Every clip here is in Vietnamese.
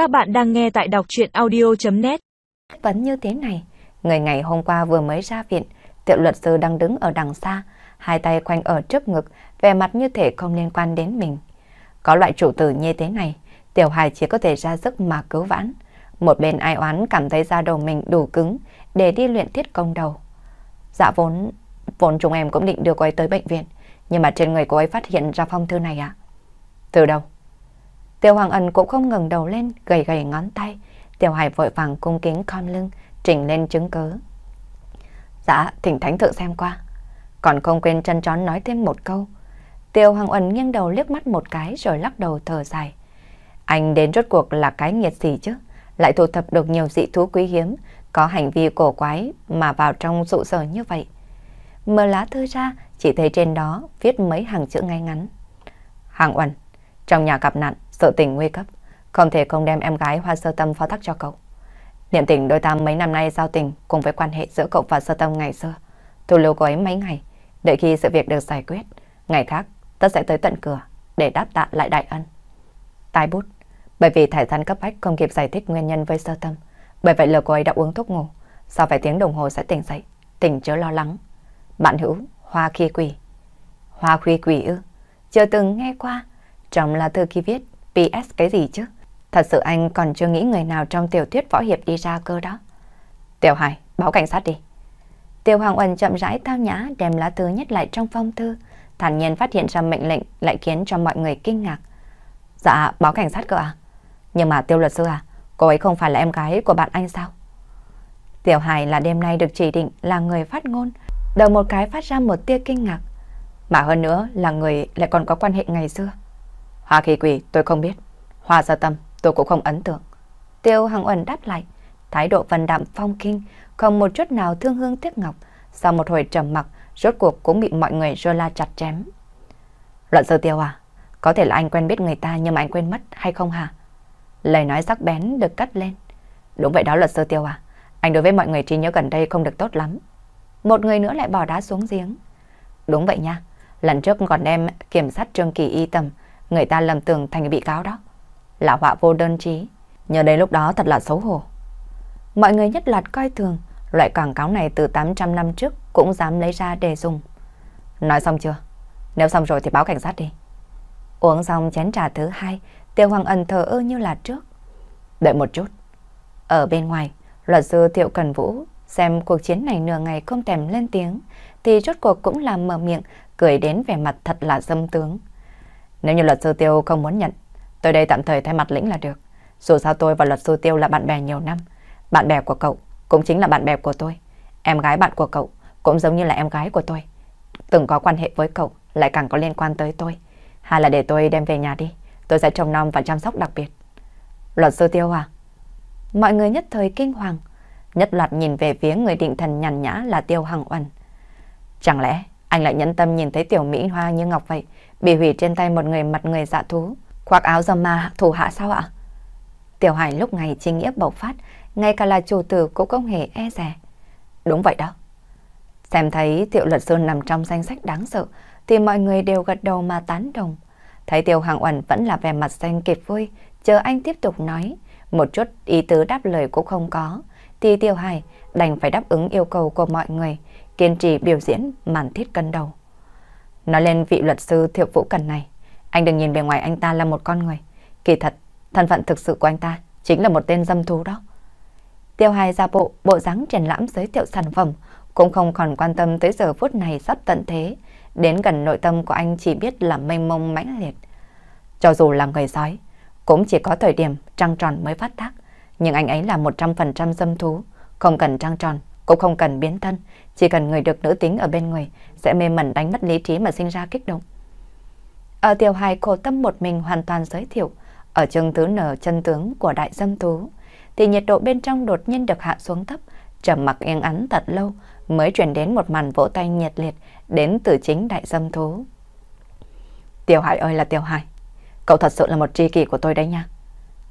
Các bạn đang nghe tại đọc chuyện audio.net Vẫn như thế này, người ngày hôm qua vừa mới ra viện, tiểu luật sư đang đứng ở đằng xa, hai tay khoanh ở trước ngực, vẻ mặt như thể không liên quan đến mình. Có loại chủ tử như thế này, tiểu hài chỉ có thể ra sức mà cứu vãn. Một bên ai oán cảm thấy da đầu mình đủ cứng để đi luyện thiết công đầu. Dạ vốn, vốn chúng em cũng định đưa cô ấy tới bệnh viện, nhưng mà trên người cô ấy phát hiện ra phong thư này ạ. Từ đâu? Tiêu Hoàng Ân cũng không ngừng đầu lên, gầy gầy ngón tay. Tiểu Hải vội vàng cung kính khom lưng, trình lên chứng cứ. Dạ, thỉnh thánh thượng xem qua. Còn không quên chân trón nói thêm một câu. Tiêu Hoàng Ân nghiêng đầu liếc mắt một cái rồi lắc đầu thở dài. Anh đến rốt cuộc là cái nghiệt gì chứ? Lại thu thập được nhiều dị thú quý hiếm, có hành vi cổ quái mà vào trong trụ sở như vậy. Mở lá thư ra, chỉ thấy trên đó viết mấy hàng chữ ngay ngắn. Hàng Uẩn, trong nhà gặp nạn, sự tình nguy cấp, không thể không đem em gái Hoa Sơ Tâm phó thác cho cậu. Niệm tình đôi ta mấy năm nay giao tình cùng với quan hệ giữa cậu và Sơ Tâm ngày xưa. Thu lưu cô ấy mấy ngày, đợi khi sự việc được giải quyết, ngày khác ta sẽ tới tận cửa để đáp tạ lại đại ân. Tai bút, bởi vì thải thán cấp bách không kịp giải thích nguyên nhân với Sơ Tâm, bởi vậy lừa cô ấy đã uống thuốc ngủ, sau vài tiếng đồng hồ sẽ tỉnh dậy, tỉnh chớ lo lắng. Bạn hữu, Hoa Khi Quỷ. Hoa Khi Quỷ ư? Chưa từng nghe qua, trong là thư khi viết PS cái gì chứ? Thật sự anh còn chưa nghĩ người nào trong tiểu thuyết võ hiệp đi ra cơ đó. Tiểu Hải, báo cảnh sát đi. Tiêu Hoàng Uẩn chậm rãi tao nhã đem lá thư nhét lại trong phong thư, thản nhiên phát hiện ra mệnh lệnh lại khiến cho mọi người kinh ngạc. Dạ, báo cảnh sát cơ à? Nhưng mà Tiêu luật sư à, cô ấy không phải là em gái của bạn anh sao? Tiểu Hải là đêm nay được chỉ định là người phát ngôn, đầu một cái phát ra một tia kinh ngạc. Mà hơn nữa là người lại còn có quan hệ ngày xưa. Hoa kỳ quỷ tôi không biết. Hoa gia tâm tôi cũng không ấn tượng. Tiêu Hằng Uẩn đáp lại. Thái độ vần đạm phong kinh, không một chút nào thương hương tiếc ngọc. Sau một hồi trầm mặc, rốt cuộc cũng bị mọi người rô la chặt chém. Luận sơ Tiêu à, có thể là anh quen biết người ta nhưng mà anh quên mất hay không hả? Lời nói sắc bén được cắt lên. Đúng vậy đó luật sơ Tiêu à, anh đối với mọi người trí nhớ gần đây không được tốt lắm. Một người nữa lại bỏ đá xuống giếng. Đúng vậy nha, lần trước còn đem kiểm sát Trương Kỳ y tầm, người ta lầm tưởng thành bị cáo đó. Là họa vô đơn trí, nhờ đây lúc đó thật là xấu hổ. Mọi người nhất loạt coi thường, loại quảng cáo này từ 800 năm trước cũng dám lấy ra để dùng. Nói xong chưa? Nếu xong rồi thì báo cảnh sát đi. Uống xong chén trà thứ hai, Tiêu Hoàng ẩn thờ ơ như là trước. Đợi một chút. Ở bên ngoài, luật sư Thiệu Cần Vũ xem cuộc chiến này nửa ngày không thèm lên tiếng, thì rốt cuộc cũng làm mở miệng, cười đến vẻ mặt thật là dâm tướng. Nếu như luật sư Tiêu không muốn nhận, tôi đây tạm thời thay mặt lĩnh là được. Dù sao tôi và luật sư Tiêu là bạn bè nhiều năm. Bạn bè của cậu cũng chính là bạn bè của tôi. Em gái bạn của cậu cũng giống như là em gái của tôi. Từng có quan hệ với cậu lại càng có liên quan tới tôi. Hay là để tôi đem về nhà đi. Tôi sẽ trông nom và chăm sóc đặc biệt. Luật sư Tiêu à? Mọi người nhất thời kinh hoàng. Nhất loạt nhìn về phía người định thần nhàn nhã là Tiêu Hằng Uẩn. Chẳng lẽ anh lại nhẫn tâm nhìn thấy tiểu Mỹ Hoa như Ngọc vậy, bị hủy trên tay một người mặt người dạ thú, khoác áo dầm ma thủ hạ sao ạ? Tiểu Hải lúc này chính nghĩa bộc phát, ngay cả là chủ tử cũng không hề e rè. Đúng vậy đó. Xem thấy Tiểu Luật Sơn nằm trong danh sách đáng sợ, thì mọi người đều gật đầu mà tán đồng. Thấy Tiêu Hàng Uẩn vẫn là vẻ mặt xanh kịp vui, chờ anh tiếp tục nói, một chút ý tứ đáp lời cũng không có, thì Tiêu Hải đành phải đáp ứng yêu cầu của mọi người, kiên trì biểu diễn màn thiết cân đầu. Nói lên vị luật sư Thiệu Vũ Cần này, anh đừng nhìn bề ngoài anh ta là một con người. Kỳ thật, thân phận thực sự của anh ta chính là một tên dâm thú đó. Tiêu hài ra bộ, bộ dáng triển lãm giới thiệu sản phẩm, cũng không còn quan tâm tới giờ phút này sắp tận thế. Đến gần nội tâm của anh chỉ biết là mênh mông mãnh liệt. Cho dù là người sói, cũng chỉ có thời điểm trăng tròn mới phát tác. Nhưng anh ấy là 100% dâm thú, không cần trăng tròn, cũng không cần biến thân, chỉ cần người được nữ tính ở bên người sẽ mê mẩn đánh mất lý trí mà sinh ra kích động. Ở tiểu hài khổ tâm một mình hoàn toàn giới thiệu, ở chương thứ nở chân tướng của đại dâm thú, thì nhiệt độ bên trong đột nhiên được hạ xuống thấp, trầm mặc yên ắn thật lâu mới truyền đến một màn vỗ tay nhiệt liệt đến từ chính đại dâm thú. Tiểu Hải ơi là Tiểu Hải, cậu thật sự là một tri kỷ của tôi đấy nha.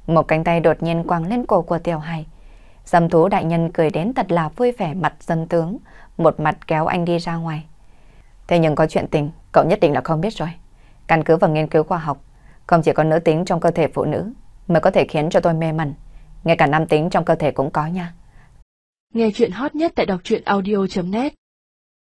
Một cánh tay đột nhiên quàng lên cổ của Tiểu Hải, Dâm thú đại nhân cười đến thật là vui vẻ mặt dân tướng, một mặt kéo anh đi ra ngoài. Thế nhưng có chuyện tình, cậu nhất định là không biết rồi. Căn cứ vào nghiên cứu khoa học, không chỉ có nữ tính trong cơ thể phụ nữ, mới có thể khiến cho tôi mê mẩn. Ngay cả nam tính trong cơ thể cũng có nha. Nghe chuyện hot nhất tại đọc truyện audio.net